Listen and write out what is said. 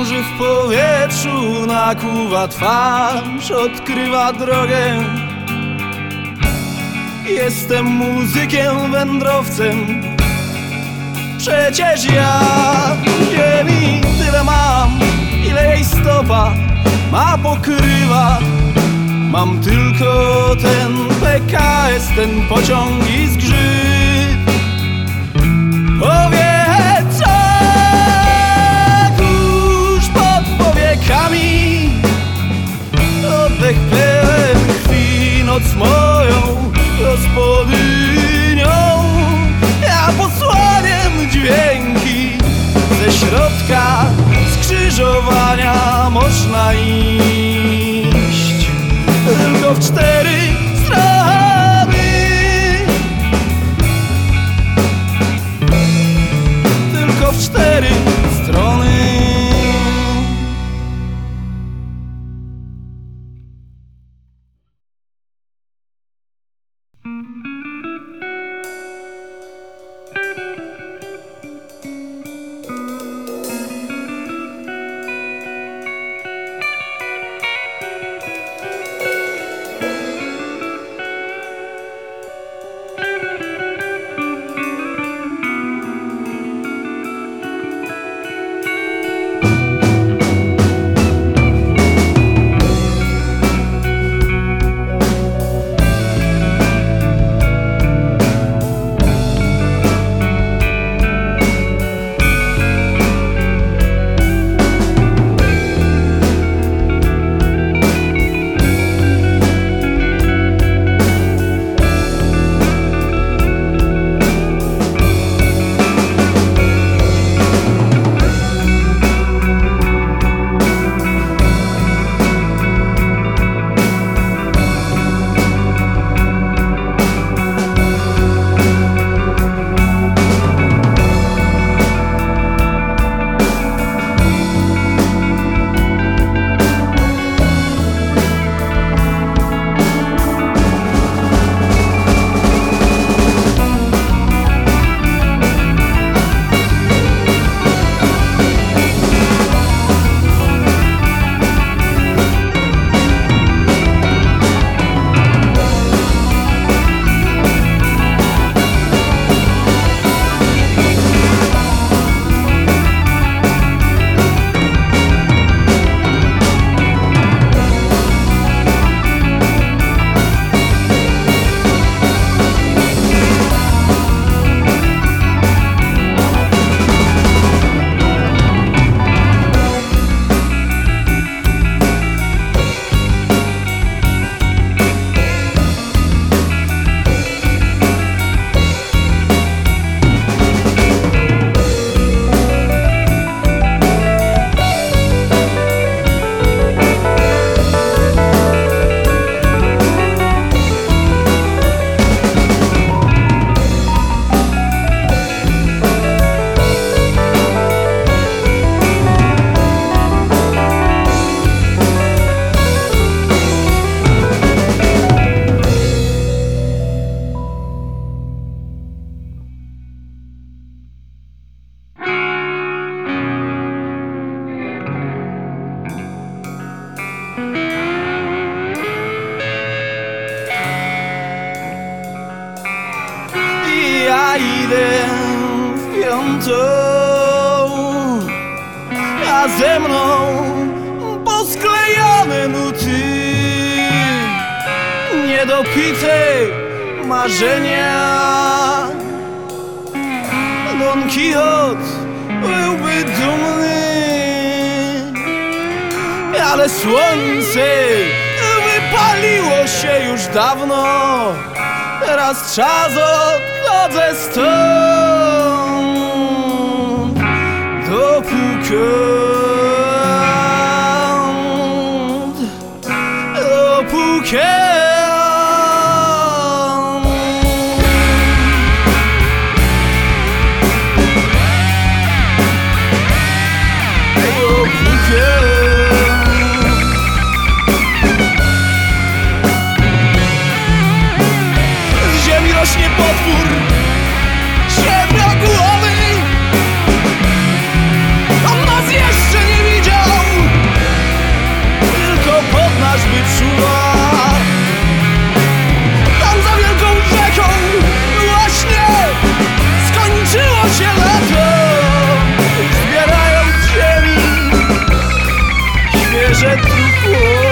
Krąży w powietrzu, nakuwa twarz, odkrywa drogę. Jestem muzykiem, wędrowcem. Przecież ja ziemi tyle mam, ile jej stopa ma pokrywa. Mam tylko ten PKS, ten pociąg i zgrzyt. Powiedz, skrzyżowania można iść. Tylko w cztery idę piątą, a ze mną posklejone nuty, niedopite marzenia. Don Quixote byłby dumny, ale słońce wypaliło się już dawno. Teraz czas odchodzę do dopóki. twarz wyczuła Tam za wielką rzeką właśnie skończyło się lato. Zbierając ziemi świeże trupło